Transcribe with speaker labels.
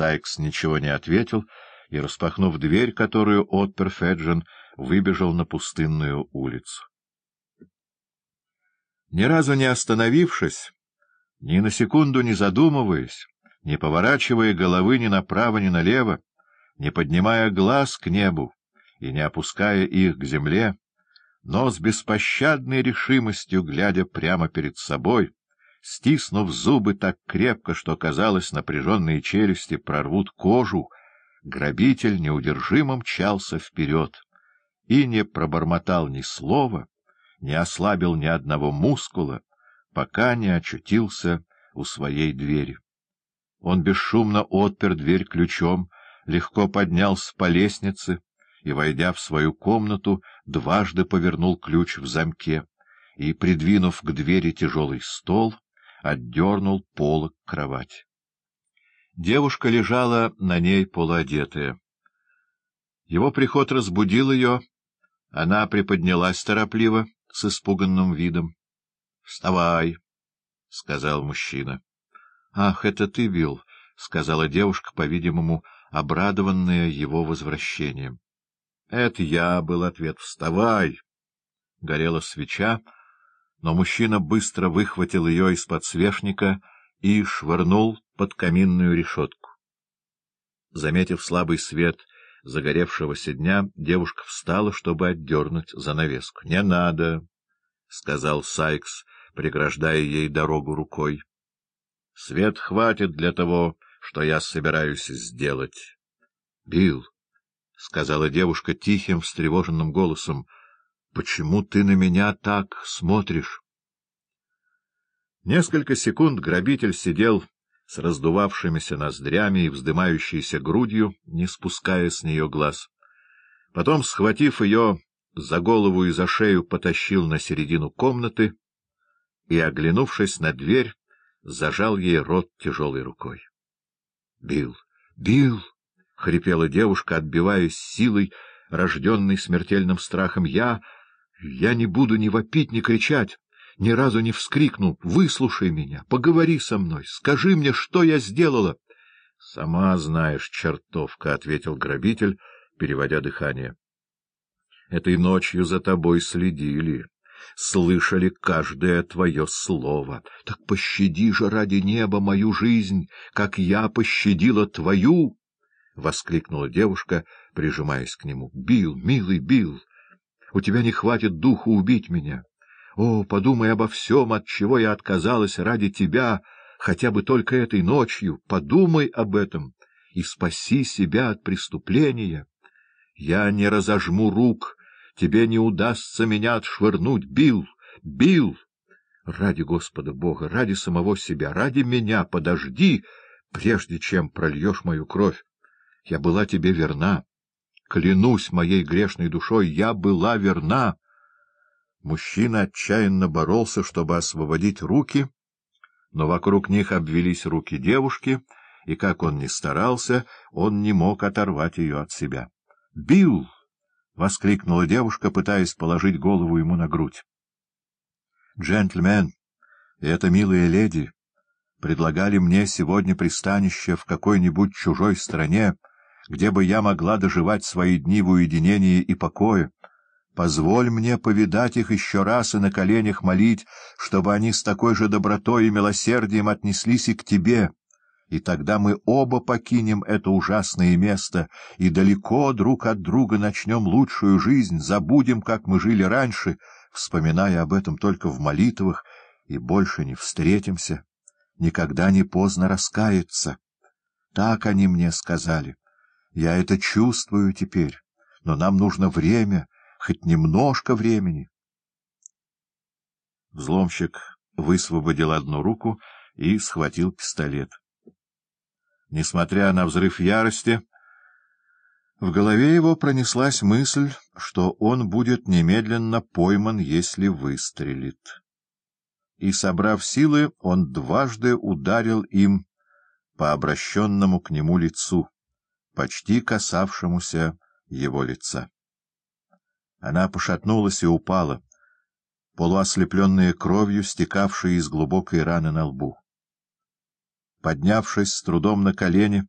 Speaker 1: Сайкс ничего не ответил и, распахнув дверь, которую отпер Феджин, выбежал на пустынную улицу. Ни разу не остановившись, ни на секунду не задумываясь, не поворачивая головы ни направо, ни налево, не поднимая глаз к небу и не опуская их к земле, но с беспощадной решимостью, глядя прямо перед собой, стиснув зубы так крепко, что, казалось, напряженные челюсти прорвут кожу, грабитель неудержимо мчался вперед и не пробормотал ни слова, не ослабил ни одного мускула, пока не очутился у своей двери. Он бесшумно отпер дверь ключом, легко поднялся по лестнице и, войдя в свою комнату, дважды повернул ключ в замке и, придвинув к двери тяжелый стол, отдернул полок кровати. Девушка лежала на ней полуодетая. Его приход разбудил ее, она приподнялась торопливо, с испуганным видом. — Вставай, — сказал мужчина. — Ах, это ты, Билл, — сказала девушка, по-видимому, обрадованная его возвращением. — Это я, — был ответ. — Вставай! Горела свеча, но мужчина быстро выхватил ее из подсвечника и швырнул под каминную решетку. Заметив слабый свет загоревшегося дня, девушка встала, чтобы отдернуть занавеску. — Не надо, — сказал Сайкс, преграждая ей дорогу рукой. — Свет хватит для того, что я собираюсь сделать. — Билл, — сказала девушка тихим, встревоженным голосом, — почему ты на меня так смотришь? Несколько секунд грабитель сидел с раздувавшимися ноздрями и вздымающейся грудью, не спуская с нее глаз. Потом, схватив ее за голову и за шею, потащил на середину комнаты и, оглянувшись на дверь, зажал ей рот тяжелой рукой. — Бил! Бил! — хрипела девушка, отбиваясь силой, рожденной смертельным страхом. — Я... я не буду ни вопить, ни кричать ни разу не вскрикнул «Выслушай меня, поговори со мной, скажи мне, что я сделала!» «Сама знаешь, чертовка», — ответил грабитель, переводя дыхание. «Этой ночью за тобой следили, слышали каждое твое слово. Так пощади же ради неба мою жизнь, как я пощадила твою!» — воскликнула девушка, прижимаясь к нему. — Бил, милый Бил, у тебя не хватит духу убить меня. О, подумай обо всем, от чего я отказалась ради тебя, хотя бы только этой ночью. Подумай об этом и спаси себя от преступления. Я не разожму рук, тебе не удастся меня отшвырнуть. Бил, бил! Ради Господа Бога, ради самого себя, ради меня подожди, прежде чем прольешь мою кровь. Я была тебе верна. Клянусь моей грешной душой, я была верна. Мужчина отчаянно боролся, чтобы освободить руки, но вокруг них обвелись руки девушки, и, как он ни старался, он не мог оторвать ее от себя. «Билл!» — воскликнула девушка, пытаясь положить голову ему на грудь. «Джентльмен, и эта милая леди предлагали мне сегодня пристанище в какой-нибудь чужой стране, где бы я могла доживать свои дни в уединении и покое». Позволь мне повидать их еще раз и на коленях молить, чтобы они с такой же добротой и милосердием отнеслись и к тебе. И тогда мы оба покинем это ужасное место и далеко друг от друга начнем лучшую жизнь, забудем, как мы жили раньше, вспоминая об этом только в молитвах, и больше не встретимся. Никогда не поздно раскаяться. Так они мне сказали. Я это чувствую теперь, но нам нужно время — хоть немножко времени. Взломщик высвободил одну руку и схватил пистолет. Несмотря на взрыв ярости, в голове его пронеслась мысль, что он будет немедленно пойман, если выстрелит. И, собрав силы, он дважды ударил им по обращенному к нему лицу, почти касавшемуся его лица. Она пошатнулась и упала, полуослепленная кровью, стекавшей из глубокой раны на лбу. Поднявшись с трудом на колени,